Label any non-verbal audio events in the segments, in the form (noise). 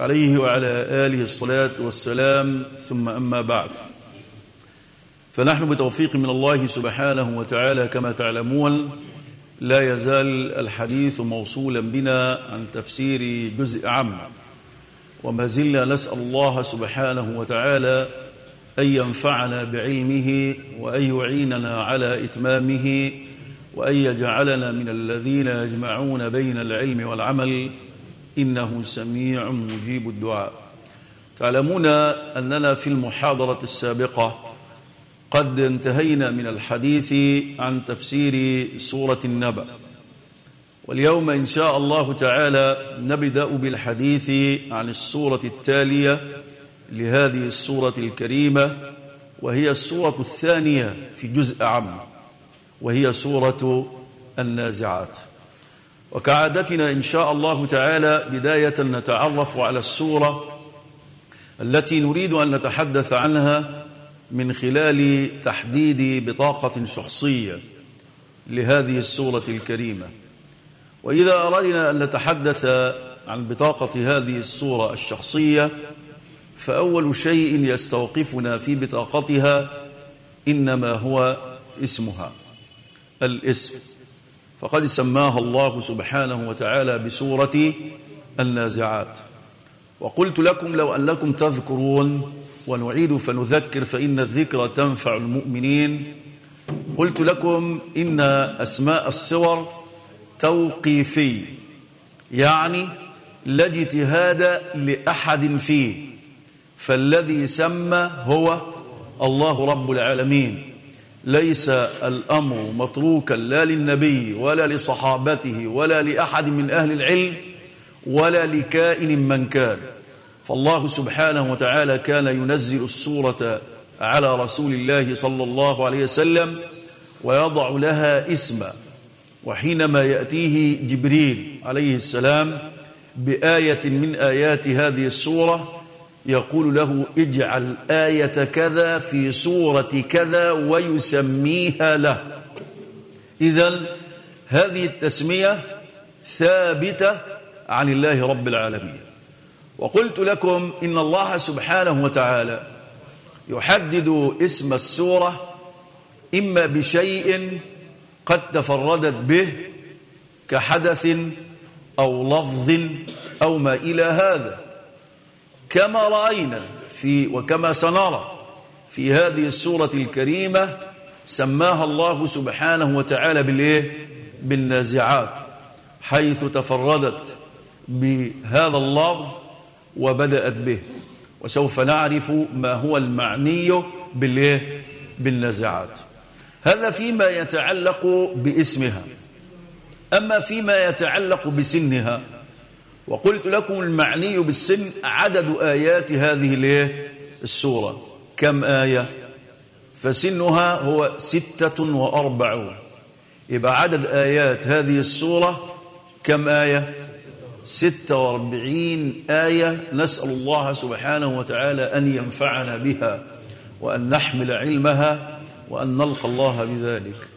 عليه وعلى آله الصلاة والسلام ثم أما بعد. فنحن بتوفيق من الله سبحانه وتعالى كما تعلمون لا يزال الحديث موصولا بنا عن تفسير جزء عام. وما زلنا نسأل الله سبحانه وتعالى أن ينفعنا بعلمه وأن يعيننا على إتمامه وأن يجعلنا من الذين يجمعون بين العلم والعمل. إنه سميع مجيب الدعاء. تعلمون أننا في المحاضرة السابقة قد انتهينا من الحديث عن تفسير سورة النبأ. واليوم إن شاء الله تعالى نبدأ بالحديث عن السورة التالية لهذه السورة الكريمة وهي السورة الثانية في جزء عام وهي سورة النازعات. وكعادتنا إن شاء الله تعالى بداية نتعرف على السورة التي نريد أن نتحدث عنها من خلال تحديد بطاقة شخصية لهذه السورة الكريمة. وإذا أردنا أن نتحدث عن بطاقة هذه السورة الشخصية فأول شيء يستوقفنا في بطاقتها إنما هو اسمها الاسم. فقد سماها الله سبحانه وتعالى بسورة النازعات. وقلت لكم لو أنكم تذكرون ونعيد فنذكر فإن الذكر تنفع المؤمنين. قلت لكم إن أسماء السور توقيفي يعني لا اجتهاد لأحد فيه فالذي سمى هو الله رب العالمين. ليس الأمر متروكا لا للنبي ولا لصحابته ولا لأحد من أهل العلم ولا لكائن من كان. فالله سبحانه وتعالى كان ينزل السورة على رسول الله صلى الله عليه وسلم ويضع لها اسما وحينما يأتيه جبريل عليه السلام بآية من آيات هذه السورة يقول له اجعل آية كذا في سورة كذا ويسميها له. إذا هذه التسمية ثابتة عن الله رب العالمين. وقلت لكم إن الله سبحانه وتعالى يحدد اسم السورة إما بشيء قد تفردت به كحدث أو لفظ أو ما إلى هذا. كما رأينا في وكما سنرى في هذه السورة الكريمة سماها الله سبحانه وتعالى بالإيه؟ بالنازعات حيث تفردت بهذا اللفظ وبدأت به وسوف نعرف ما هو المعني بالإيه؟ بالنازعات هذا فيما يتعلق باسمها أما فيما يتعلق بسنها وقلت لكم المعني بالسن عدد آيات هذه السورة. كم آية؟ فسنها هو ستة وأربعون. يبقى عدد آيات هذه السورة كم آية؟ ستة وأربعين آية. نسأل الله سبحانه وتعالى أن ينفعنا بها وأن نحمل علمها وأن نلقى الله بذلك.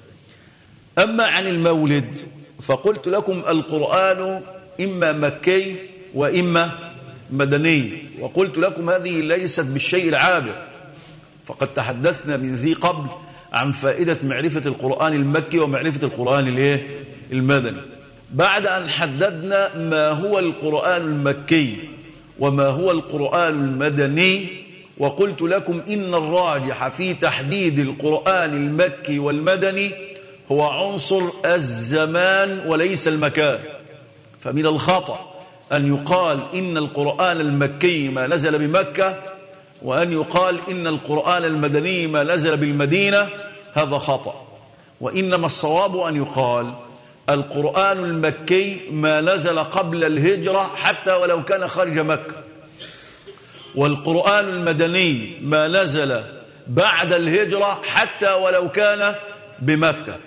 أما عن المولد فقلت لكم القرآن إما مكي وإما مدني. وقلت لكم هذه ليست بالشيء العابر. فقد تحدثنا من ذي قبل عن فائدة معرفة القرآن المكي ومعرفة القرآن الإيه؟ المدني. بعد أن حددنا ما هو القرآن المكي وما هو القرآن المدني وقلت لكم إن الراجح في تحديد القرآن المكي والمدني هو عنصر الزمان وليس المكان. فمن الخطأ أن يقال إن القرآن المكي ما نزل بمكة وأن يقال إن القرآن المدني ما نزل بالمدينة هذا خطأ. وإنما الصواب أن يقال القرآن المكي ما نزل قبل الهجرة حتى ولو كان خارج مكة. والقرآن المدني ما نزل بعد الهجرة حتى ولو كان بمكة.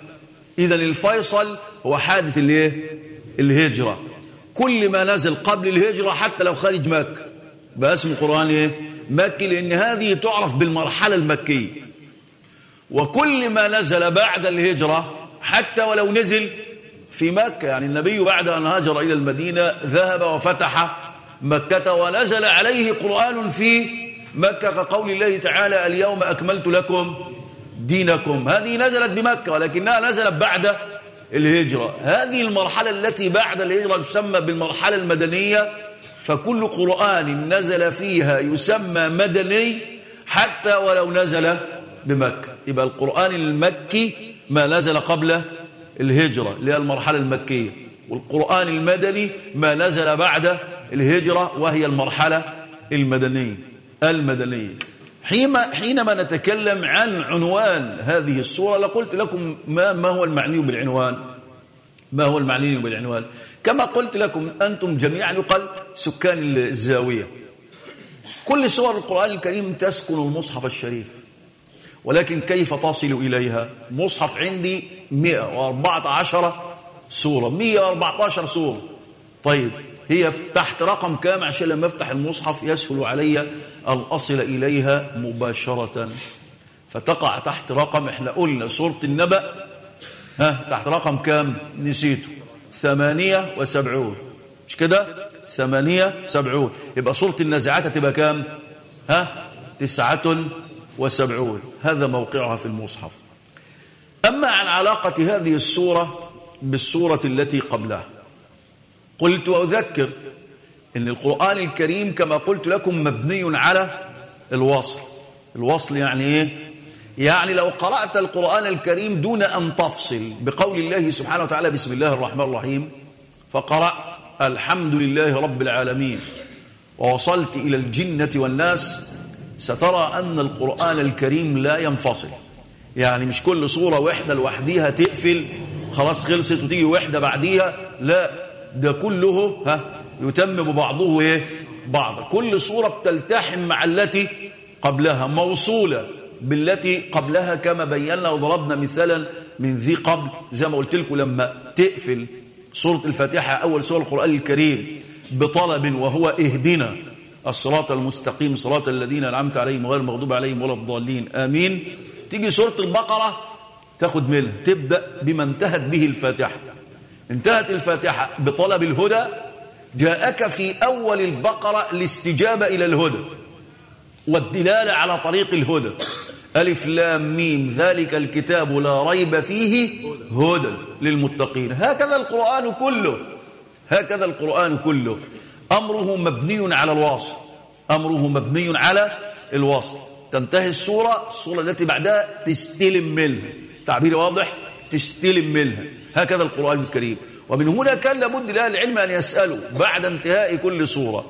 إذا الفيصل هو حادث الإيه؟ الهجرة. كل ما نزل قبل الهجرة حتى لو خارج مكة. بقى اسمه قرآن إيه؟ مكي لأن هذه تعرف بالمرحلة المكية. وكل ما نزل بعد الهجرة حتى ولو نزل في مكة يعني النبي بعد أن هاجر إلى المدينة ذهب وفتح مكة ونزل عليه قرآن في مكة كقول الله تعالى اليوم أكملت لكم دينكم. هذه نزلت بمكة ولكنها نزلت بعد الهجرة. هذه المرحلة التي بعد الهجرة تسمى بالمرحلة المدنية فكل قرآن نزل فيها يسمى مدني حتى ولو نزل بمكة. يبقى القرآن المكي ما نزل قبل الهجرة اللي هي المرحلة المكية. والقرآن المدني ما نزل بعد الهجرة وهي المرحلة المدنية المدنية. حينما نتكلم عن عنوان هذه الصورة لقلت لكم ما, ما هو المعني بالعنوان؟ ما هو المعني بالعنوان؟ كما قلت لكم أنتم جميعا يقال سكان الزاوية. كل سور القرآن الكريم تسكن المصحف الشريف ولكن كيف تصل إليها؟ مصحف عندي 114 سورة 114 سورة طيب هي تحت رقم كام؟ عشان لما افتح المصحف يسهل علي أن أصل إليها مباشرة. فتقع تحت رقم إحنا قلنا سورة النبأ. ها تحت رقم كام؟ نسيته. ثمانية وسبعون. مش كده؟ ثمانية سبعون يبقى سورة النازعات تبقى كام؟ ها؟ تسعة وسبعون. هذا موقعها في المصحف. أما عن علاقة هذه السورة بالسورة التي قبلها. قلت وأذكر أن القرآن الكريم كما قلت لكم مبني على الوصل. الوصل يعني إيه؟ يعني لو قرأت القرآن الكريم دون أن تفصل بقول الله سبحانه وتعالى بسم الله الرحمن الرحيم فقرأت الحمد لله رب العالمين ووصلت إلى الجنة والناس سترى أن القرآن الكريم لا ينفصل. يعني مش كل صورة وحدة لوحديها تقفل خلاص خلصت وتيجي وحدة بعديها لا. ده كله ها يتم ببعضه إيه؟ بعض. كل صورة بتلتحم مع التي قبلها موصولة بالتي قبلها كما بينا وضربنا مثالا من ذي قبل. زي ما قلت لكم لما تقفل سورة الفاتحة أول سورة القرآن الكريم بطلب وهو اهدنا الصراط المستقيم صراط الذين أنعمت عليهم غير المغضوب عليهم ولا الضالين. آمين. تيجي سورة البقرة تاخد منها تبدأ بما انتهت به الفاتحة. انتهت الفاتحة بطلب الهدى جاءك في أول البقرة الاستجابة إلى الهدى والدلالة على طريق الهدى. ألف لام ميم ذلك الكتاب لا ريب فيه هدى للمتقين. هكذا القرآن كله هكذا القرآن كله. أمره مبني على الوصل أمره مبني على الوصل تنتهي الصورة الصورة التي بعدها تستلم منها. تعبير واضح؟ تستلم منها. هكذا القرآن الكريم. ومن هنا كان لابد لأهل العلم أن يسألوا بعد انتهاء كل صورة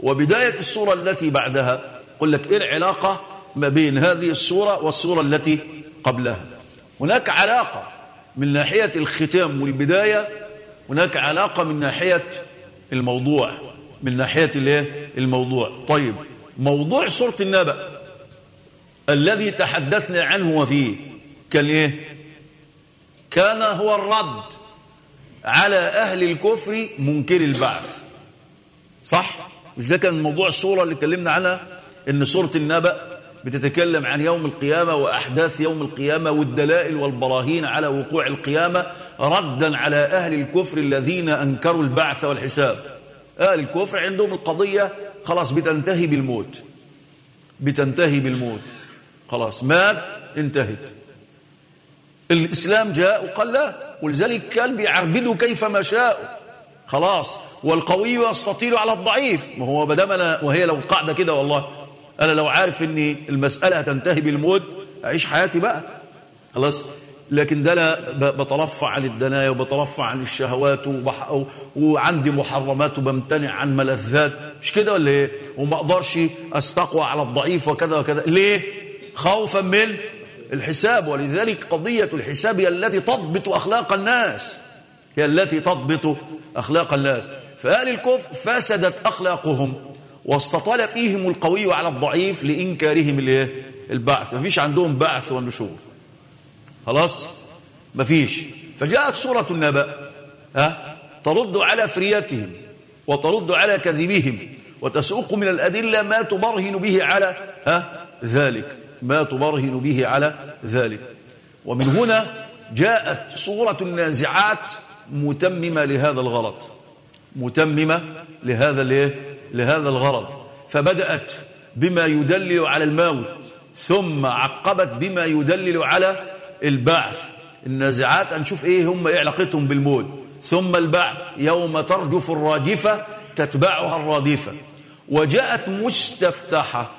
وبداية الصورة التي بعدها قل لك إيه العلاقة ما بين هذه الصورة والصورة التي قبلها. هناك علاقة من ناحية الختام والبداية هناك علاقة من ناحية الموضوع من ناحية الموضوع. طيب موضوع سورة النبأ الذي تحدثنا عنه وفيه كان إيه كان هو الرد على أهل الكفر منكر البعث. صح؟ مش ده كان موضوع الصورة اللي اتكلمنا عنها؟ إن سورة النبأ بتتكلم عن يوم القيامة وأحداث يوم القيامة والدلائل والبراهين على وقوع القيامة ردا على أهل الكفر الذين أنكروا البعث والحساب. أهل الكفر عندهم القضية خلاص بتنتهي بالموت. بتنتهي بالموت. خلاص مات انتهت. الإسلام جاء وقال لا ولذلك كان بيعربدوا كيف ما شاء خلاص والقوي يستطيل على الضعيف. ما هو بدام أنا وهي لو قاعدة كده والله أنا لو عارف أن المسألة هتنتهي بالموت أعيش حياتي بقى. خلاص؟ لكن ده لا بترفع عن الدنايا وبترفع عن الشهوات. وعندي محرمات وبمتنع عن ملذات. مش كده ولا إيه؟ وما أقدرش أستقوى على الضعيف وكذا وكذا. ليه؟ خوفا من الحساب ولذلك قضية الحساب هي التي تضبط أخلاق الناس. هي التي تضبط أخلاق الناس. فأهل الكفر فسدت أخلاقهم واستطال فيهم القوي على الضعيف لإنكارهم البعث. مفيش عندهم بعث ونشور. خلاص؟ مفيش. فجاءت سورة النبأ ها؟ ترد على فريتهم وترد على كذبهم وتسوق من الأدلة ما تبرهن به على ها؟ ذلك. ما تبرهن به على ذلك. ومن هنا جاءت سورة النازعات متممة لهذا الغرض. متممة لهذا الايه لهذا الغرض. فبدأت بما يدلل على الموت ثم عقبت بما يدلل على البعث. النازعات هنشوف إيه هم إيه علاقتهم بالموت. ثم البعث يوم ترجف الراجفة تتبعها الرادفة. وجاءت مستفتحة.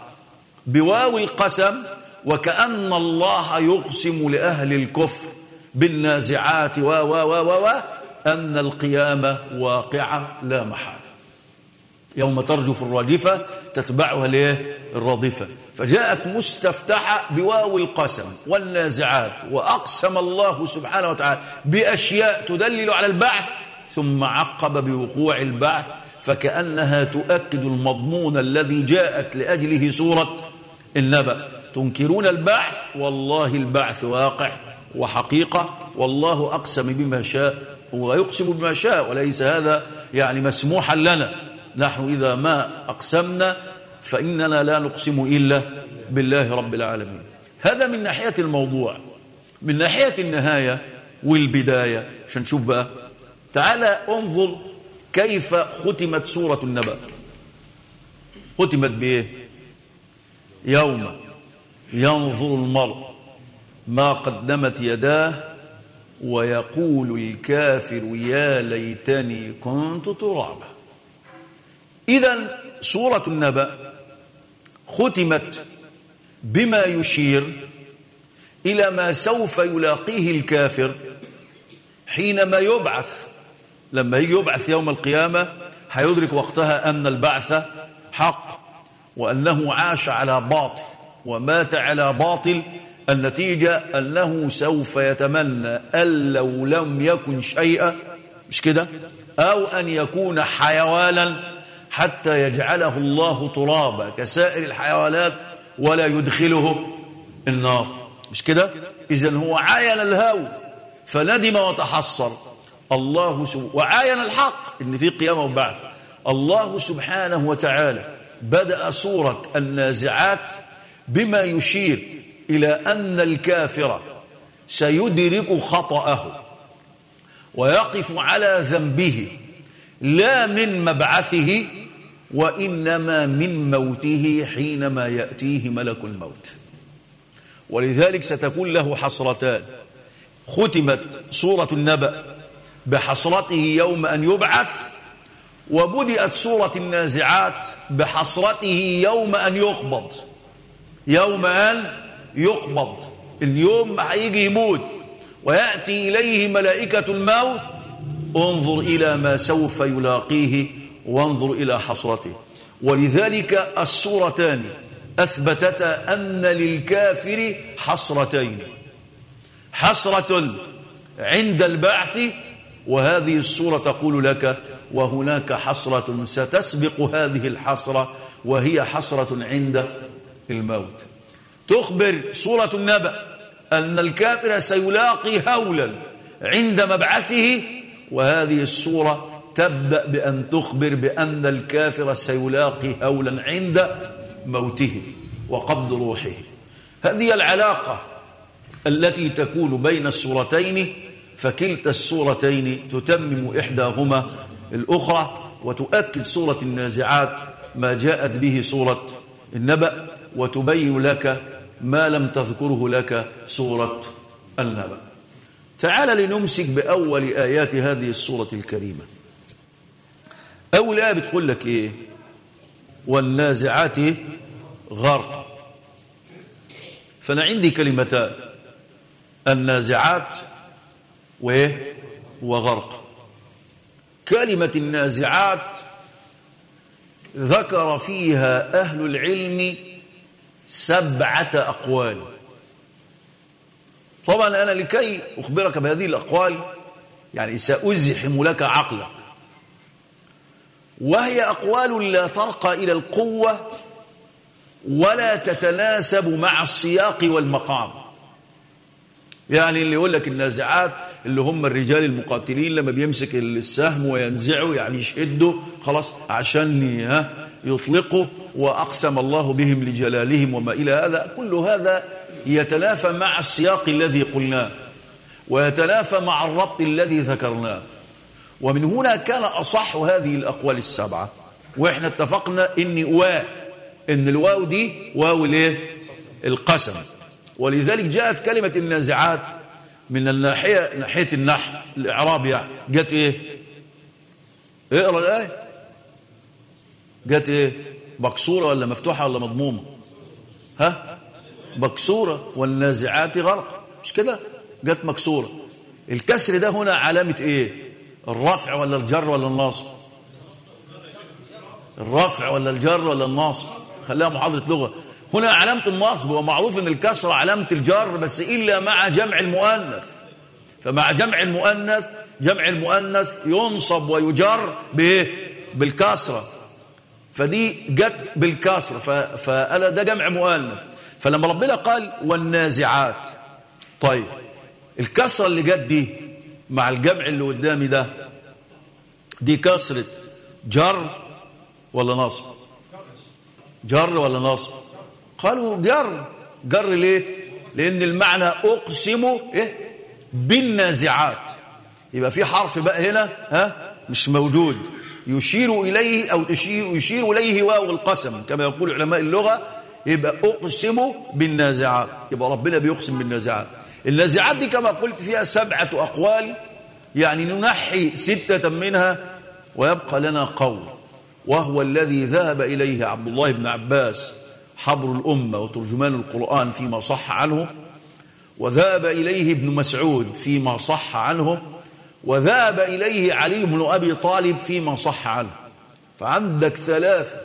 بواو القسم وكأن الله يقسم لأهل الكفر بالنازعات و و و و أن القيامة واقعة لا محالة يوم ترجف الراجفة تتبعها ليه؟ الرادفة. فجاءت مستفتحة بواو القسم والنازعات وأقسم الله سبحانه وتعالى بأشياء تدلل على البعث ثم عقب بوقوع البعث فكأنها تؤكد المضمون الذي جاءت لأجله سورة النبأ. تنكرون البعث؟ والله البعث واقع وحقيقة. والله أقسم بما شاء ويقسم بما شاء وليس هذا يعني مسموحا لنا. نحن إذا ما أقسمنا فإننا لا نقسم إلا بالله رب العالمين. هذا من ناحية الموضوع. من ناحية النهاية والبداية. عشان نشوف بقى؟ تعالى انظر كيف ختمت سورة النبأ. ختمت بإيه؟ يوم ينظر المرء ما قدمت يداه ويقول الكافر يا ليتني كنت ترابا. إذا سورة النبأ ختمت بما يشير إلى ما سوف يلاقيه الكافر حينما يبعث لما يجي يبعث يوم القيامة هيدرك وقتها أن البعث حق. وأنه عاش على باطل ومات على باطل النتيجة أنه سوف يتمنى أن لو لم يكن شيئا مش كده؟ أو أن يكون حيوانا حتى يجعله الله ترابا كسائر الحيوانات ولا يدخله النار. مش كده؟ إذن هو عاين الهوى فندم وتحصر. الله سبحانه وعاين الحق إن في قيامة وبعث الله سبحانه وتعالى بدأ سورة النازعات بما يشير إلى أن الكافر سيدرك خطأه ويقف على ذنبه لا من مبعثه وإنما من موته حينما يأتيه ملك الموت. ولذلك ستكون له حسرتان. ختمت سورة النبأ بحسرته يوم أن يبعث وبدأت سورة النازعات بحسرته يوم أن يقبض. يوم أن يقبض. اليوم هيجي يموت. ويأتي إليه ملائكة الموت. انظر إلى ما سوف يلاقيه وانظر إلى حسرته. ولذلك السورتان أثبتتا أن للكافر حسرتين. حسرة عند البعث. وهذه السورة تقول لك وهناك حسرة ستسبق هذه الحسرة وهي حسرة عند الموت. تخبر سورة النبأ أن الكافر سيلاقي هولا عند مبعثه وهذه السورة تبدأ بأن تخبر بأن الكافر سيلاقي هولا عند موته وقبض روحه. هذه العلاقة التي تكون بين السورتين فكلتا السورتين تتمم إحداهما الأخرى وتؤكد سورة النازعات ما جاءت به سورة النبأ وتبين لك ما لم تذكره لك سورة النبأ. تعال لنمسك بأول آيات هذه السورة الكريمة. أول آية بتقول لك إيه؟ والنازعات غرق. فأنا عندي كلمتان النازعات وغرق. كلمة النازعات ذكر فيها أهل العلم سبعة أقوال. طبعا أنا لكي أخبرك بهذه الأقوال يعني سأزحم لك عقلك. وهي أقوال لا ترقى إلى القوة ولا تتناسب مع السياق والمقام. يعني اللي يقول لك النازعات اللي هم الرجال المقاتلين لما بيمسك السهم وينزعه يعني يشده خلاص عشان ها يطلقوا وأقسم الله بهم لجلالهم وما إلى هذا. كل هذا يتنافى مع السياق الذي قلناه ويتنافى مع الربط الذي ذكرناه ومن هنا كان أصح هذه الأقوال السبعة. وإحنا اتفقنا إن واو إن الواو دي واو الايه القسم. ولذلك جاءت كلمة النازعات من الناحية ناحية النحو الإعراب يعني. جت إيه؟ اقرأ الآية. جت إيه؟ مكسورة ولا مفتوحة ولا مضمومة؟ ها؟ مكسورة والنازعات غرق. مش كده؟ جت مكسورة. الكسر ده هنا علامة إيه؟ الرفع ولا الجر ولا الناصب؟ الرفع ولا الجر ولا الناصب؟ خليها محاضرة لغة. هنا علامة النصب ومعروف إن الكسرة علامة الجر بس إلا مع جمع المؤنث. فمع جمع المؤنث جمع المؤنث ينصب ويجر بالكسرة. فدي جت بالكسرة فأنا ده جمع مؤنث. فلما ربنا قال والنازعات طيب الكسرة اللي جت دي مع الجمع اللي قدامي ده دي كسرة جر ولا نصب؟ جر ولا نصب؟ قالوا جر. جر ليه؟ لأن المعنى أقسم إيه؟ بالنازعات. يبقى في حرف بقى هنا ها؟ مش موجود. يشير إليه أو تشير يشير إليه واو القسم كما يقول علماء اللغة. يبقى أقسم بالنازعات. يبقى ربنا بيقسم بالنازعات. النازعات دي كما قلت فيها سبعة أقوال. يعني ننحي ستة منها ويبقى لنا قول. وهو الذي ذهب إليه عبد الله بن عباس. حبر الأمة وترجمان القرآن فيما صح عنه وذهب إليه ابن مسعود فيما صح عنه وذهب إليه علي بن أبي طالب فيما صح عنه. فعندك ثلاث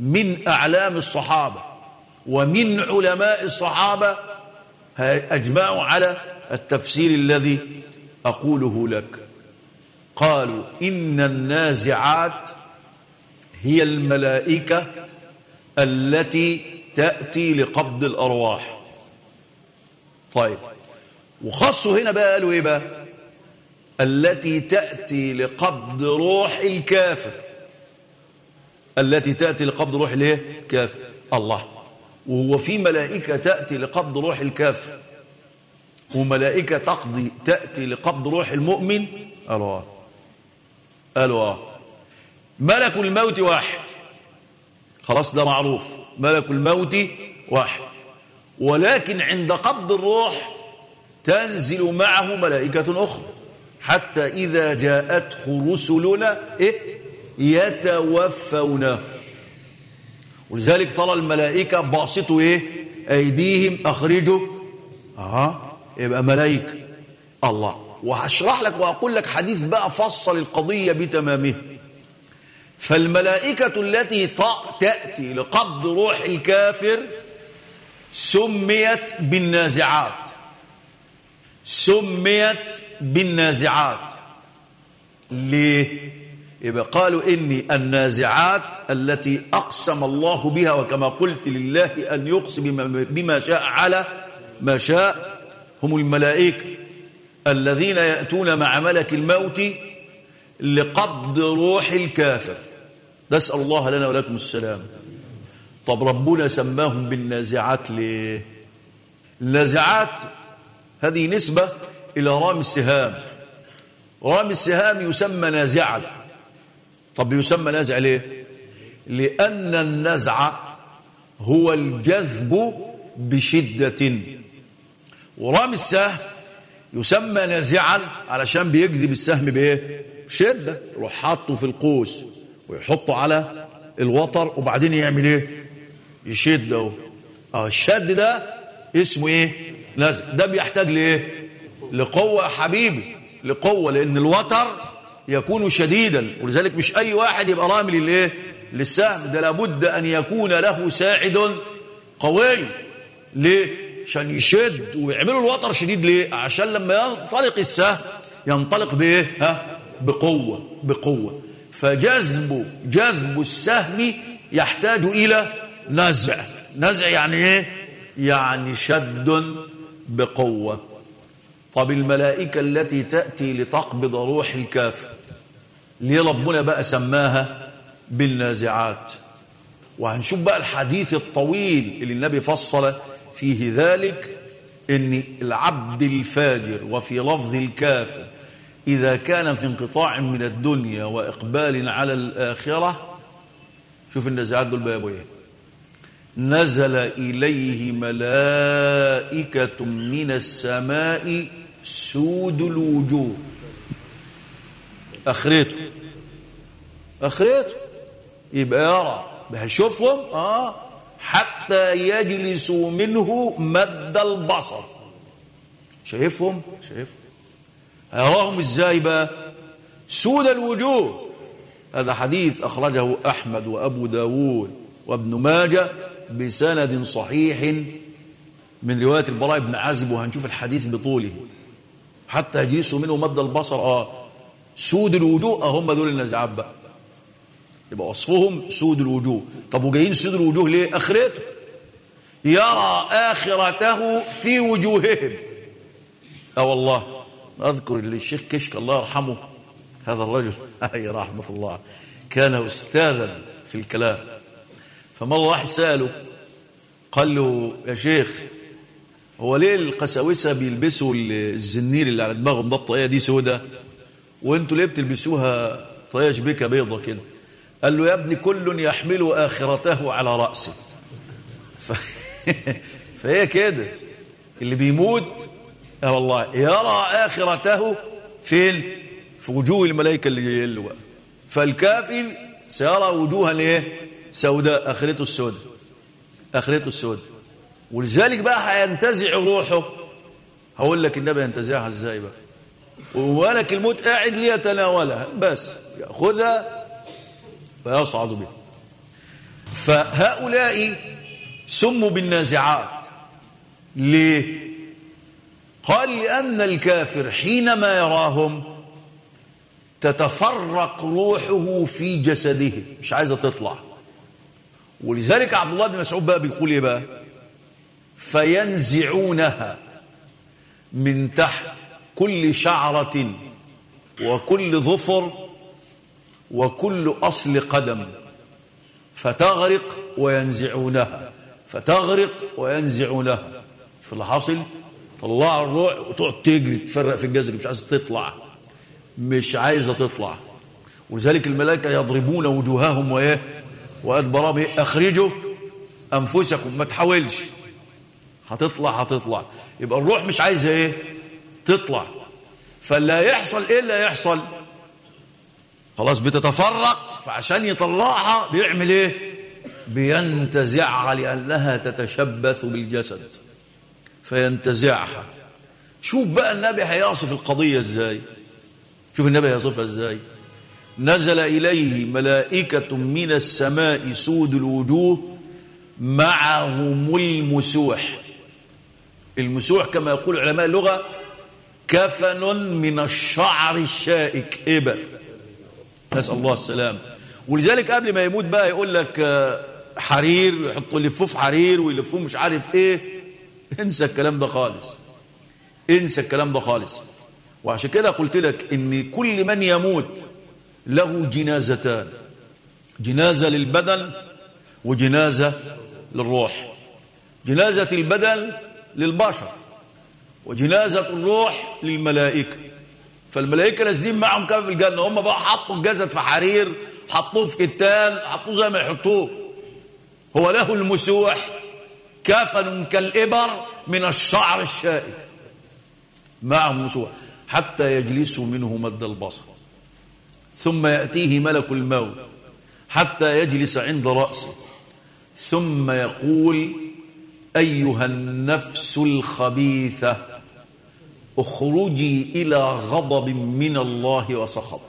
من أعلام الصحابة ومن علماء الصحابة أجمعوا على التفسير الذي أقوله لك. قالوا إن النازعات هي الملائكة التي تأتي لقبض الأرواح. طيب وخصوا هنا بقى قالوا إيه بقى؟ التي تأتي لقبض روح الكافر. التي تأتي لقبض روح الايه كافر الله. وهو في ملائكة تأتي لقبض روح الكافر. وملائكة تقضي تأتي لقبض روح المؤمن. قالوا قالوا ملك الموت واحد. خلاص ده معروف. ملك الموت واحد. ولكن عند قبض الروح تنزل معه ملائكة أخرى. حتى إذا جاءته رسلنا إيه؟ يتوفونه. ولذلك ترى الملائكة باسطوا إيه؟ أيديهم أخرجوا. آه يبقى ملائكة. الله. وهشرح لك وأقول لك حديث بقى فصل القضية بتمامه. فالملائكة التي تأتي لقبض روح الكافر سميت بالنازعات. سميت بالنازعات. ليه؟ يبقى قالوا إني النازعات التي أقسم الله بها وكما قلت لله أن يقسم بما شاء على ما شاء هم الملائكة الذين يأتون مع ملك الموت لقبض روح الكافر. نسأل الله لنا ولكم السلام. طب ربنا سماهم بالنازعات ليه؟ النازعات هذه نسبة إلى رامي السهام. رامي السهام يسمى نازعا. طب يسمى نازع ليه؟ لأن النزع هو الجذب بشدة. ورامي السهم يسمى نازعا علشان بيجذب السهم بإيه؟ بشدة. يروح حاطه في القوس. ويحطه على الوتر وبعدين يعمل إيه؟ يشد اهو آه الشد ده اسمه إيه؟ نزع ده بيحتاج لإيه؟ لقوة يا حبيبي لقوة لأن الوتر يكون شديدا. ولذلك مش أي واحد يبقى رامي للإيه؟ للسهم. ده لابد أن يكون له ساعد قوي ليه؟ عشان يشد. ويعملوا الوتر شديد ليه؟ عشان لما ينطلق السهم ينطلق بإيه؟ ها؟ بقوة بقوة. فجذب جذب السهم يحتاج إلى نزع. نزع يعني إيه؟ يعني شد بقوة. طب الملائكة التي تأتي لتقبض روح الكافر ليه ربنا بقى سماها بالنازعات؟ وهنشوف بقى الحديث الطويل اللي النبي فصل فيه ذلك إن العبد الفاجر وفي لفظ الكافر إذا كان في انقطاع من الدنيا وإقبال على الآخرة شوف النزعات دول إيه نزل إليه ملائكة من السماء سود الوجوه. أخرته أخرته يبقى يرى هيشوفهم آه حتى يجلسوا منه مد البصر. شايفهم؟ شايفهم. هيراهم إزاي بقى سود الوجوه. هذا حديث أخرجه أحمد وأبو داود وابن ماجة بسند صحيح من رواية البراء بن عازب وهنشوف الحديث بطوله. حتى يجلسوا منه مد البصر. آه. سود الوجوه. آه هم دول النزعات بقى يبقى وصفهم سود الوجوه. طب وجايين سود الوجوه ليه؟ أخرته. يرى آخرته في وجوههم. آه والله. اللي الشيخ كشك الله يرحمه هذا الرجل (laughs) عليه رحمة الله كان استاذا في الكلام. فمره واحد سأله قال له يا شيخ هو ليه القساوسة بيلبسوا الزنير اللي على دماغهم ده الطاقية دي سودة؟ وأنتوا ليه بتلبسوها طاقية شبيكة بيضة كده؟ قال له يا ابني كل يحمل آخرته على رأسه. (laughs) ف... فهي كده اللي بيموت آه والله يرى آخرته فين؟ في وجوه الملائكة اللي جايين له. فالكافر سيرى وجوها إيه سوداء آخرته السوداء آخرته السوداء ولذلك بقى هينتزع روحه. هقول لك النبي ينتزعها إزاي بقى؟ وملك الموت قاعد ليتناولها. بس يأخذها فيصعد به فهؤلاء سموا بالنازعات. ليه؟ قال لأن الكافر حينما يراهم تتفرق روحه في جسده. مش عايزة تطلع. ولذلك عبد الله بن مسعود بقى بيقول إيه بقى؟ فينزعونها من تحت كل شعرة وكل ظفر وكل أصل قدم. فتغرق وينزعونها. فتغرق وينزعونها. في اللي حاصل؟ طلع الروح وتقعد تجري تفرق في الجسد مش عايزه تطلع. مش عايزة تطلع. ولذلك الملائكة يضربون وجوههم وإيه؟ وأدبرهم إيه؟ أخرجوا أنفسكم ما تحاولش. هتطلع هتطلع. يبقى الروح مش عايزة إيه؟ تطلع. فلا يحصل إيه اللي يحصل خلاص بتتفرق فعشان يطلعها بيعمل إيه؟ بينتزعها لأنها تتشبث بالجسد. فينتزعها. شوف بقى النبي هيصف القضية إزاي؟ شوف النبي هيصفها إزاي؟ نزل إليه ملائكة من السماء سود الوجوه معهم المسوح. المسوح كما يقول علماء اللغة كفن من الشعر الشائك. إيه بقى؟ نسأل الله السلام. ولذلك قبل ما يموت بقى يقول لك حرير يحطوا يلفوه في حرير ويلفوه مش عارف إيه. انسى الكلام ده خالص. انسى الكلام ده خالص. وعشان كده قلت لك إن كل من يموت له جنازتان. جنازة للبدن وجنازة للروح. جنازة البدن للبشر وجنازة الروح للملائكة. فالملائكة نازلين معهم كان في الجنة. هم بقى حطوا الجسد في حرير حطوه في كتان حطوه زي ما يحطوه. هو له المسوح كفن كالإبر من الشعر الشائك. معهم مسوح حتى يجلسوا منه مد البصر. ثم يأتيه ملك الموت. حتى يجلس عند رأسه. ثم يقول أيها النفس الخبيثة أخرجي إلى غضب من الله وسخط.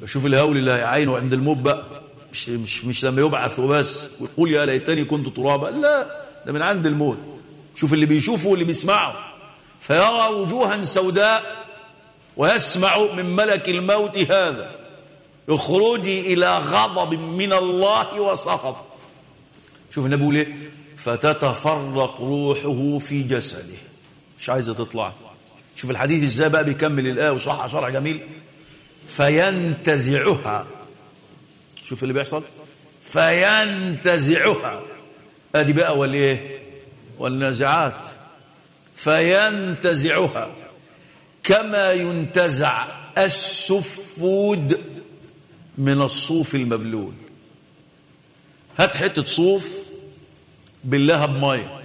بشوف الهول اللي هيعينه عند الموت بقى. مش, مش, مش لما يبعث وبس ويقول يا ليتني كنت ترابا. لا ده من عند الموت. شوف اللي بيشوفه واللي بيسمعه. فيرى وجوها سوداء ويسمع من ملك الموت هذا. اخرجي إلى غضب من الله وسخط. شوف النبي يقول إيه؟ فتتفرق روحه في جسده. مش عايزة تطلع. شوف الحديث إزاي بقى بيكمل الآية وصحح شرع جميل. فينتزعها. شوف اللي بيحصل. فينتزعها. أدي بقى والايه والنازعات فينتزعها. كما ينتزع السفود من الصوف المبلول. هات حتة صوف بالله بميه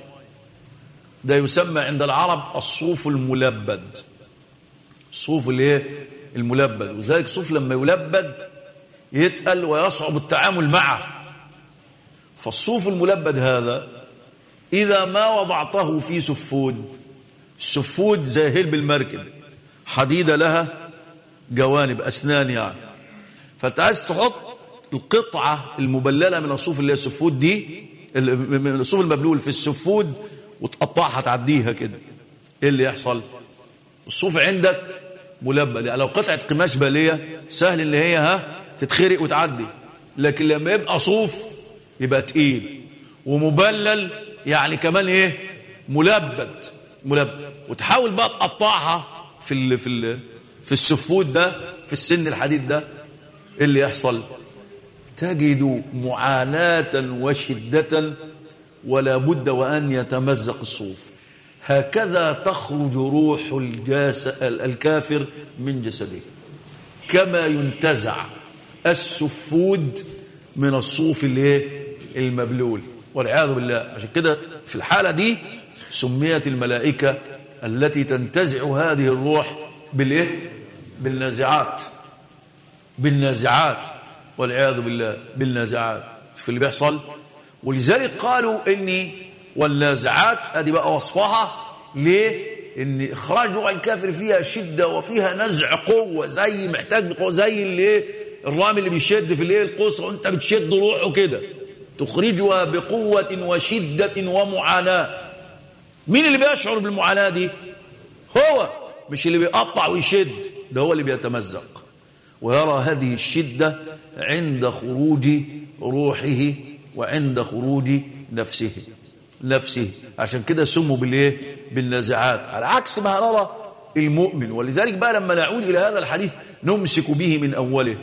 ده يسمى عند العرب الصوف الملبد. الصوف الايه الملبد. وذلك الصوف لما يلبد يتقل ويصعب التعامل معه. فالصوف الملبد هذا إذا ما وضعته في سفود السفود زي هلب المركب حديدة لها جوانب أسنان يعني. فأنت عايز تحط القطعة المبللة من الصوف اللي هي السفود دي من الصوف المبلول في السفود وتقطعها تعديها كده. إيه اللي يحصل؟ الصوف عندك ملبد. يعني لو قطعة قماش بالية سهل ان هي ها تتخرق وتعدي. لكن لما يبقى صوف يبقى تقيل. ومبلل يعني كمان إيه؟ ملبد. ملبد. وتحاول بقى تقطعها في ال في ال في السفود ده في السن الحديد ده. إيه اللي يحصل؟ تجد معاناة وشدة ولا بد وأن يتمزق الصوف. هكذا تخرج روح الكافر من جسده. كما ينتزع. السفود من الصوف الايه؟ المبلول. والعياذ بالله. عشان كده في الحالة دي سميت الملائكة التي تنتزع هذه الروح بالإيه؟ بالنازعات. بالنازعات. والعياذ بالله. بالنازعات. في اللي بيحصل. ولذلك قالوا إني والنازعات ادي بقى وصفها ليه؟ إن إخراج روح الكافر فيها شدة وفيها نزع قوة زي محتاج قوة زي اللي الرامي اللي بيشد في الايه القوس وانت بتشد روحه كده. تخرجها بقوة وشدة ومعاناة. مين اللي بيشعر بالمعاناة دي؟ هو. مش اللي بيقطع ويشد ده هو اللي بيتمزق. ويرى هذه الشدة عند خروج روحه وعند خروج نفسه نفسه. عشان كده سموا بالإيه؟ بالنازعات على عكس ما نرى المؤمن. ولذلك بقى لما نعود إلى هذا الحديث نمسك به من أوله.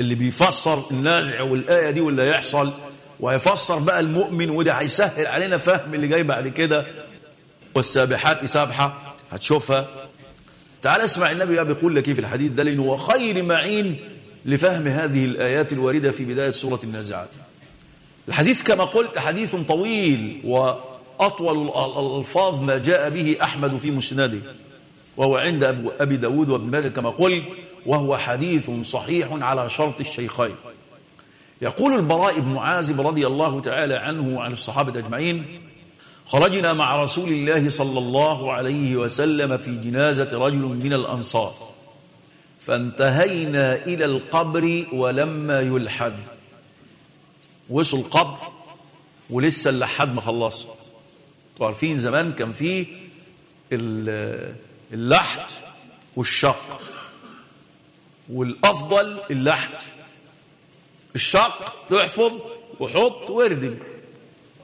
اللي بيفسر النازع والآية دي واللي يحصل وهيفسر بقى المؤمن وده هيسهل علينا فهم اللي جاي بعد كده. والسابحات سابحة هتشوفها. تعال اسمع النبي بقى بيقول لك إيه في الحديث ده لأنه هو خير معين لفهم هذه الآيات الواردة في بداية سورة النازعات. الحديث كما قلت حديث طويل وأطول الألفاظ ما جاء به أحمد في مسنده وهو عند أبي داود وابن ماجه كما قلت. وهو حديث صحيح على شرط الشيخين. يقول البراء بن عازب رضي الله تعالى عنه وعن الصحابة أجمعين خرجنا مع رسول الله صلى الله عليه وسلم في جنازة رجل من الأنصار فانتهينا إلى القبر ولما يلحد. وصل القبر ولسه اللحاد ما خلص. عارفين زمان كان فيه اللحد والشق. والأفضل اللحد الشق تحفظ وحط واردم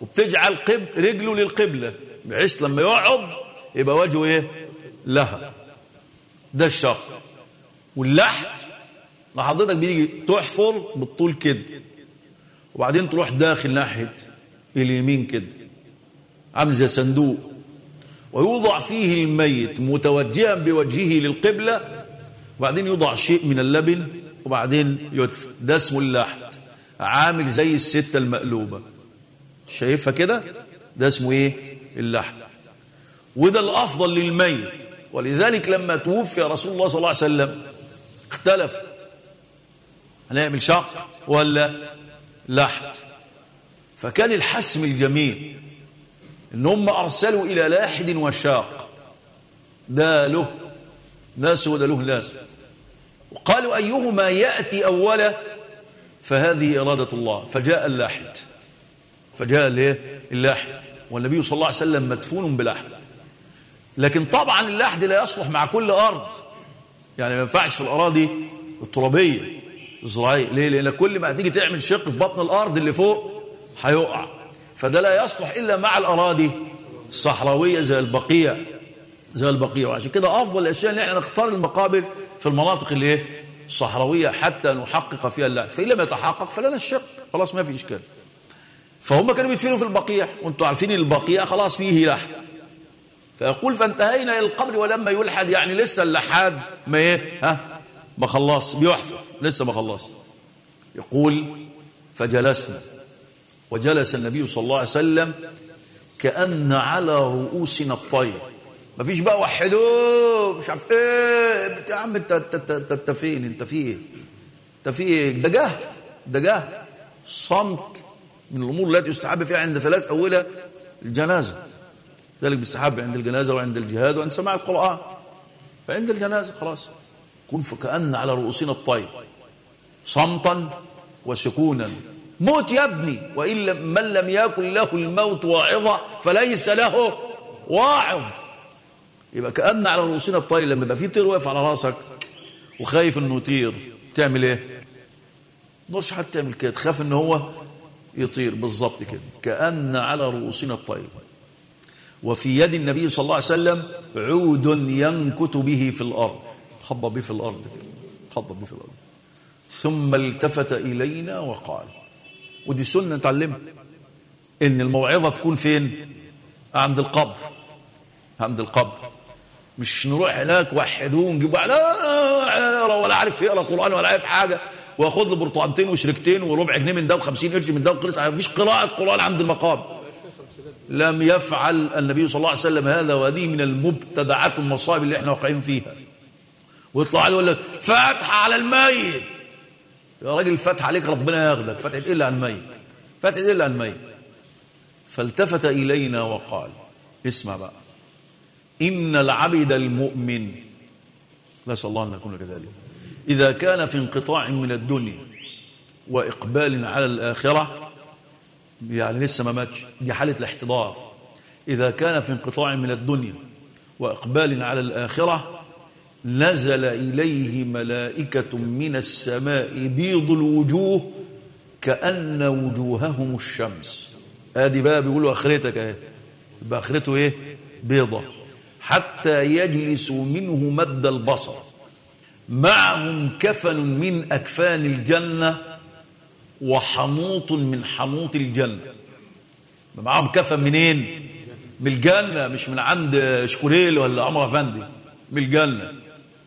وبتجعل قب رجله للقبلة بحيث لما يقعد يبقى وجهه إيه؟ لها. ده الشق واللحد حضرتك بيجي تحفر بالطول كده وبعدين تروح داخل ناحية اليمين كده. عامل زي صندوق. ويوضع فيه الميت متوجها بوجهه للقبلة وبعدين يوضع شيء من اللبن وبعدين يدفن. ده اسمه اللحد عامل زي الستة المقلوبة. شايفها كده؟ ده اسمه إيه؟ اللحد وده الأفضل للميت. ولذلك لما توفي رسول الله صلى الله عليه وسلم اختلف. هنعمل شق ولا لحد فكان الحسم الجميل إن هم أرسلوا إلى لاحد وشاق. ده له ناس وده له ناس وقالوا أيهما يأتي اولا فهذه إرادة الله. فجاء اللاحد. فجاء اللاحد. والنبي صلى الله عليه وسلم مدفون بلحد لكن طبعا اللحد لا يصلح مع كل أرض. يعني ما ينفعش في الأراضي الترابية. الزراعيه ليه؟ لأن كل ما تيجي تعمل شق في بطن الأرض اللي فوق هيقع. فده لا يصلح إلا مع الأراضي الصحراوية زي البقيع. زي البقيع. وعشان كده أفضل الأشياء إن إحنا نختار المقابر في المناطق اللي إيه الصحراويه حتى نحقق فيها اللحد فإن لم يتحقق فلنا الشق خلاص ما في إشكال. فهم كانوا بيدفنوا في البقيع. وأنتم عارفين البقيع خلاص فيه لحد فيقول فانتهينا إلى القبر ولما يلحد يعني لسه اللحاد ما إيه؟ ها؟ ما خلص. بيحفر. لسه ما خلص. يقول فجلسنا. وجلس النبي صلى الله عليه وسلم كأن على رؤوسنا الطير. ما فيش بقى وحدوه مش عارف إيه. يا عم انت انت فين؟ انت في إيه انت في إيه ده جه. ده جه. صمت من الأمور التي يستحب فيها عند ثلاث أولى الجنازة. ذلك بالسحاب عند الجنازة وعند الجهاد وعند سماع القرآن. فعند الجنازة خلاص. كن فكأن على رؤوسنا الطير. صمتا وسكونا. موت يا ابني. وإن لم من لم يكن له الموت واعظة فليس له واعظ. يبقى كأن على رؤوسنا الطير لما يبقى في طير واقف على راسك وخايف إنه يطير. تعمل إيه؟ مش هتعمل كده تخاف إن هو يطير. بالظبط كده. كأن على رؤوسنا الطير. وفي يد النبي صلى الله عليه وسلم عود ينكت به في الأرض. خبط به في الأرض خبط به في الأرض. ثم التفت إلينا وقال. ودي سنة نتعلمها. إن الموعظة تكون فين؟ عند القبر. عند القبر. مش نروح هناك وحدوه نجيب واحد ولا عارف يقرأ قرآن ولا عارف حاجة. واخد له وشركتين وربع جنيه من ده و50 قرش من ده وخلص مفيش قراءة قرآن عند المقام. لم يفعل النبي صلى الله عليه وسلم هذا وهذه من المبتدعات المصائب اللي إحنا واقعين فيها. ويطلع عليه يقول لك فتح على الميت. يا راجل فتح عليك ربنا ياخدك. فتحت إلا على الميت. فتحت إلا على الميت. فالتفت إلينا وقال اسمع بقى. ان العبد المؤمن نسال الله ان نكون كذلك. إذا كان في انقطاع من الدنيا وإقبال على الآخرة يعني لسه ما ماتش دي حالة الاحتضار. إذا كان في انقطاع من الدنيا وإقبال على الآخرة نزل إليه ملائكة من السماء بيض الوجوه كأن وجوههم الشمس. آدي بقى بيقولوا اخرتك اهي يبقى آخرته إيه؟ بيضة. حتى يجلسوا منه مد البصر. معهم كفن من أكفان الجنة وحنوط من حنوط الجنة. معهم كفن منين؟ من الجنة مش من عند شكوريل ولا عمر أفندي. من الجنة.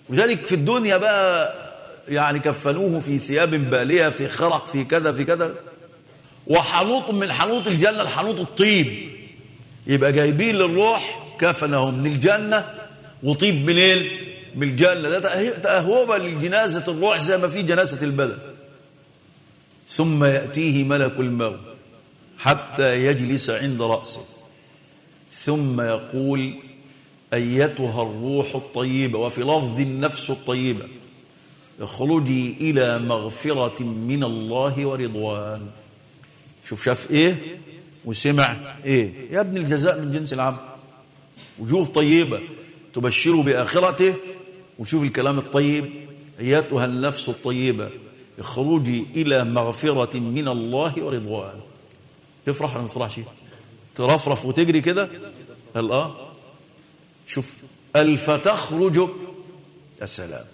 وذلك في الدنيا بقى يعني كفنوه في ثياب بالية في خرق في كذا في كذا. وحنوط من حنوط الجنة الحنوط الطيب. يبقى جايبين للروح كفنه من الجنة وطيب منين من الجنة ده تأهوبة لجنازة الروح زي ما في جنازة البدن. ثم يأتيه ملك الموت حتى يجلس عند رأسه. ثم يقول أيتها الروح الطيبة وفي لفظ النفس الطيبة اخرجي إلى مغفرة من الله ورضوان. شوف شاف إيه؟ وسمع إيه؟ يا ابن الجزاء من جنس العمل وجوه طيبة تبشر بآخرته وشوف الكلام الطيب. أيتها النفس الطيبة اخرجي إلى مغفرة من الله ورضوان. تفرح ولا ما تفرحش؟ ترفرف وتجري كده؟ قال آه؟ شوف الفتخرج يا سلام.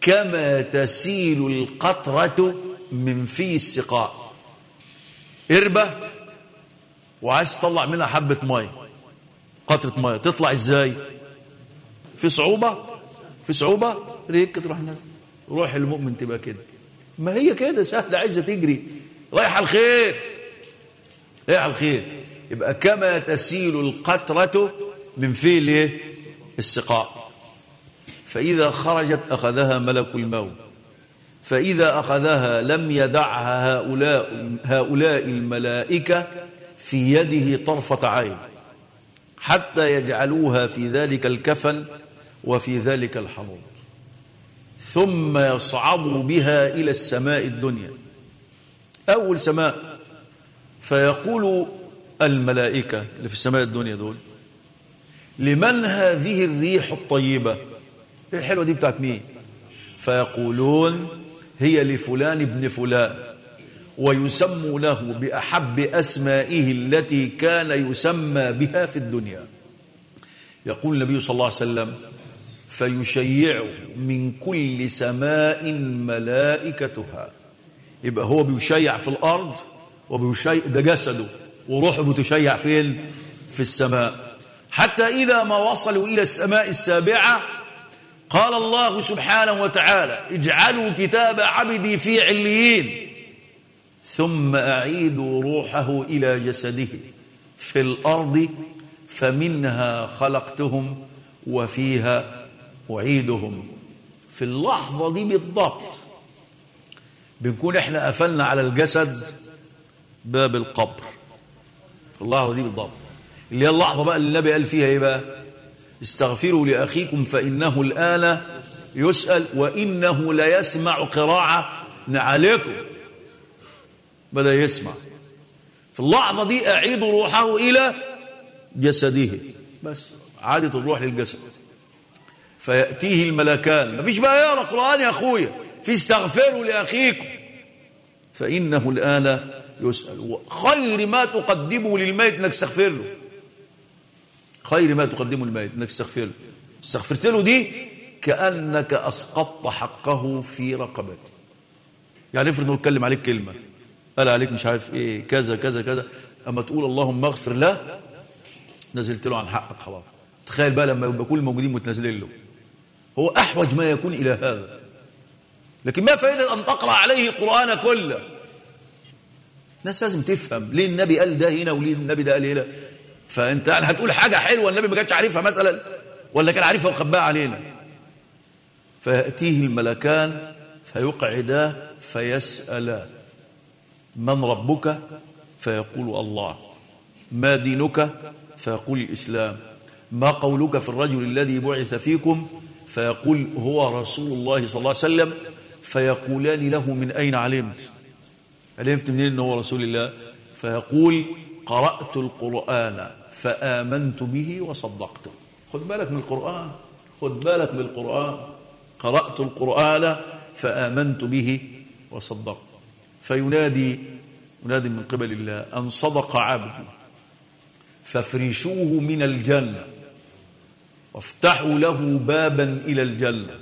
كما تسيل القطرة من في السقاء. قربة وعايز تطلع منها حبة مية. قطرة مية. تطلع إزاي؟ في صعوبة؟ في صعوبة؟ ريك تروح نازل روح المؤمن تبقى كده. ما هي كده سهلة عايزة تجري. رايحة الخير. رايحة الخير. يبقى كما تسيل القطرة من فيل إيه السقاء. فإذا خرجت أخذها ملك الموت. فإذا أخذها لم يدعها هؤلاء, هؤلاء الملائكة في يده طرفة عين. حتى يجعلوها في ذلك الكفن وفي ذلك الحنوط ثم يصعدوا بها إلى السماء الدنيا. أول سماء فيقول الملائكة اللي في السماء الدنيا دول لمن هذه الريح الطيبة؟ الحلوة دي بتاعت مين؟ فيقولون هي لفلان ابن فلان. ويسموا له بأحب أسمائه التي كان يسمى بها في الدنيا. يقول النبي صلى الله عليه وسلم فيشيع من كل سماء ملائكتها. يبقى هو بيشيع في الأرض وبيشيع ده جسده وروحه بتشيع فين؟ في السماء. حتى إذا ما وصلوا إلى السماء السابعة قال الله سبحانه وتعالى اجعلوا كتاب عبدي في عليين. ثم أعيدوا روحه إلى جسده في الأرض فمنها خلقتهم وفيها أعيدهم. في اللحظة دي بالضبط بنكون إحنا قفلنا على الجسد باب القبر. في اللحظة دي بالضبط. اللي هي اللحظة بقى اللي النبي قال فيها إيه بقى؟ استغفروا لأخيكم فإنه الآن يسأل وإنه ليسمع قراءة. عليكم بدأ يسمع. في اللحظة دي أعيد روحه إلى جسده. بس. عادة الروح للجسد. فيأتيه الملكان مفيش بقى يقرأ قرآن يا أخويا. في استغفروا لأخيكم. فإنه الآن يسأل. خير ما تقدمه للميت إنك تستغفر له. خير ما تقدمه للميت إنك تستغفر له. استغفرت له دي كأنك أسقطت حقه في رقبته يعني افرض إنه يتكلم عليك كلمة. قال عليك مش عارف إيه كذا كذا كذا. أما تقول اللهم اغفر له نزلت له عن حقك خلاص تخيل بقى لما يبقى كل الموجودين متنازلين له. هو أحوج ما يكون إلى هذا. لكن ما فائدة أن تقرأ عليه القرآن كله؟ الناس لازم تفهم. ليه النبي قال ده هنا وليه النبي ده قال هنا؟ فأنت يعني هتقول حاجة حلوة النبي ما كانش عارفها مثلا ولا كان عارفها وخباها علينا. فيأتيه الملكان فيقعداه فيسالان من ربك فيقول الله. ما دينك فيقول الإسلام. ما قولك في الرجل الذي بعث فيكم فيقول هو رسول الله صلى الله عليه وسلم فيقولان له من أين علمت؟ علمت منين أنه هو رسول الله؟ فيقول قرأت القرآن فآمنت به وصدقته. خد بالك من القرآن خد بالك من القرآن. قرأت القرآن فآمنت به وصدقته. فينادي ينادي من قبل الله أن صدق عبدي. فافرشوه من الجنة. وافتحوا له بابا إلى الجنة.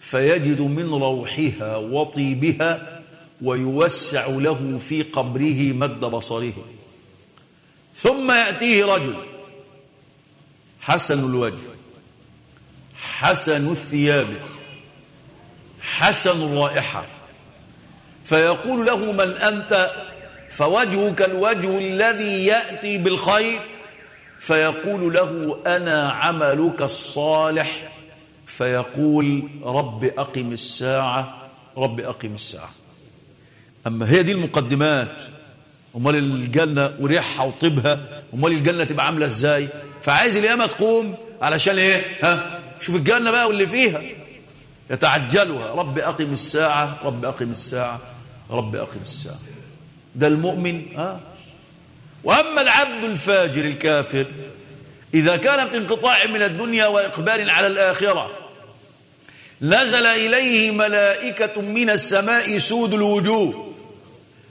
فيجد من روحها وطيبها ويوسع له في قبره مد بصره. ثم يأتيه رجل حسن الوجه حسن الثياب حسن الرائحة. فيقول له من أنت؟ فوجهك الوجه الذي يأتي بالخير. فيقول له أنا عملك الصالح. فيقول رب أقم الساعة رب أقم الساعة. أما هي دي المقدمات. أمال الجنة وريحها وطيبها؟ أمال الجنة تبقى عاملة إزاي؟ فعايز القيامة تقوم علشان إيه؟ ها؟ شوف الجنة بقى واللي فيها. يتعجلها. رب أقم الساعة رب أقم الساعة. رب أقم الساعة ده المؤمن ها؟ وأما العبد الفاجر الكافر إذا كان في انقطاع من الدنيا وإقبال على الآخرة نزل إليه ملائكة من السماء سود الوجوه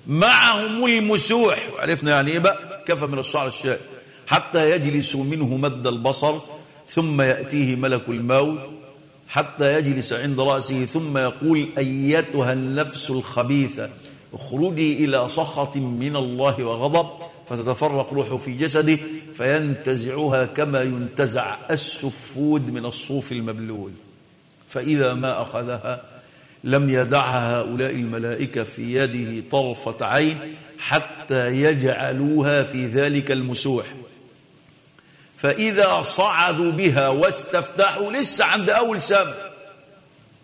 معهم المسوح. عرفنا يعني إيه بقى؟ كفى من الشعر الشائع. حتى يجلسوا منه مد البصر ثم يأتيه ملك الموت حتى يجلس عند رأسه ثم يقول أيتها النفس الخبيثة اخرجي إلى سخط من الله وغضب. فتتفرق روحه في جسده فينتزعها كما ينتزع السفود من الصوف المبلول. فإذا ما أخذها لم يدعها هؤلاء الملائكة في يده طرفة عين حتى يجعلوها في ذلك المسوح. فإذا صعدوا بها واستفتحوا لسه عند أول سبب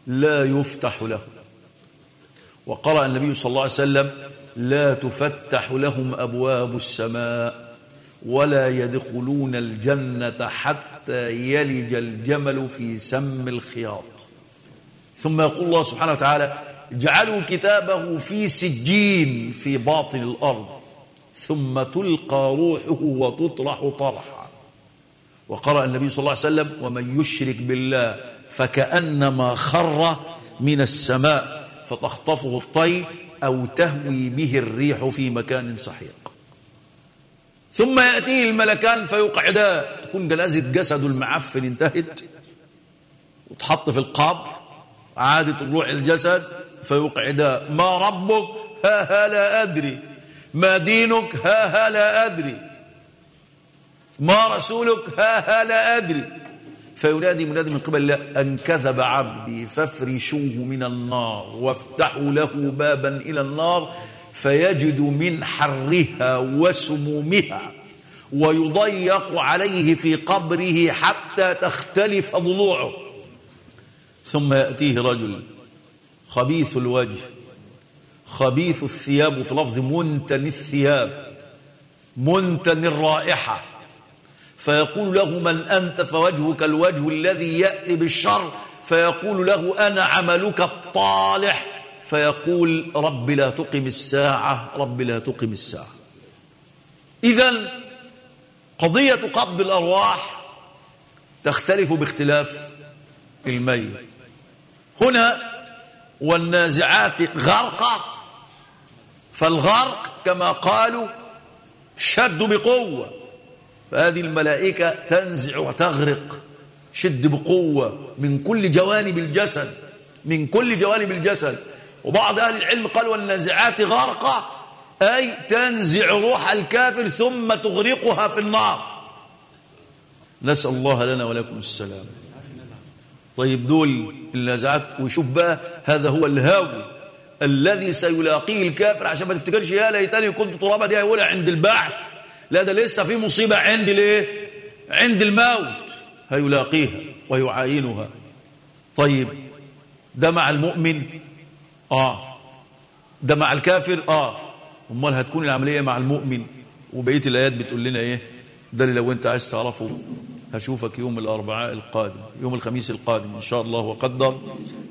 لا يفتح له وقرأ النبي صلى الله عليه وسلم لا تفتح لهم أبواب السماء ولا يدخلون الجنة حتى يلج الجمل في سم الخياط. ثم يقول الله سبحانه وتعالى اجعلوا كتابه في سجين في باطن الأرض ثم تلقى روحه وتطرح طرحا. وقرأ النبي صلى الله عليه وسلم ومن يشرك بالله فكأنما خر من السماء فتخطفه الطير أو تهوي به الريح في مكان سحيق ثم يأتيه الملكان فيقعدا تكون جنازة جسده المعفن انتهت. وتحط في القبر عادة الروح الجسد فيقعدا ما ربك؟ ها ها لا أدري. ما دينك؟ ها ها لا أدري. ما رسولك؟ ها ها لا أدري. فينادي منادي من قبل الله أن كذب عبدي فافرشوه من النار وافتحوا له بابا إلى النار فيجد من حرها وسمومها ويضيق عليه في قبره حتى تختلف ضلوعه. ثم يأتيه رجل خبيث الوجه خبيث الثياب في لفظ منتن الثياب منتن الرائحة. فيقول له من أنت؟ فوجهك الوجه الذي يأتي بالشر. فيقول له أنا عملك الطالح. فيقول رب لا تقم الساعة رب لا تقم الساعة. إذا قضية قبض الأرواح تختلف باختلاف الميت هنا والنازعات غرقا فالغرق كما قالوا شد بقوة. فهذه الملائكة تنزع وتغرق شد بقوة من كل جوانب الجسد من كل جوانب الجسد. وبعض أهل العلم قال والنازعات غرقا أي تنزع روح الكافر ثم تغرقها في النار. نسأل الله لنا ولكم السلام. طيب دول النازعات وشوف بقى هذا هو الهاوي الذي سيلاقيه الكافر. عشان ما تفتكرش يا ليتني كنت ترابا دي هيقولها عند البعث. لا ده لسه في مصيبة عند الايه عند الموت. هيلاقيها ويعاينها. طيب ده مع المؤمن؟ آه. ده مع الكافر؟ آه. أمال هتكون العملية مع المؤمن؟ وبقية الآيات بتقول لنا إيه؟ ده اللي لو أنت عايز تعرفه هشوفك يوم الأربعاء القادم يوم الخميس القادم إن شاء الله وقدر.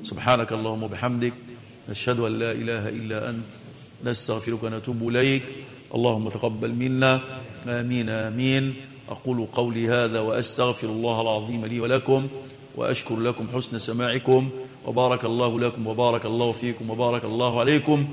سبحانك اللهم وبحمدك نشهد أن لا إله إلا أنت نستغفرك ونتوب إليك. اللهم تقبل منا. آمين آمين. أقول قولي هذا وأستغفر الله العظيم لي ولكم وأشكر لكم حسن سماعكم. وبارك الله لكم وبارك الله فيكم وبارك الله عليكم.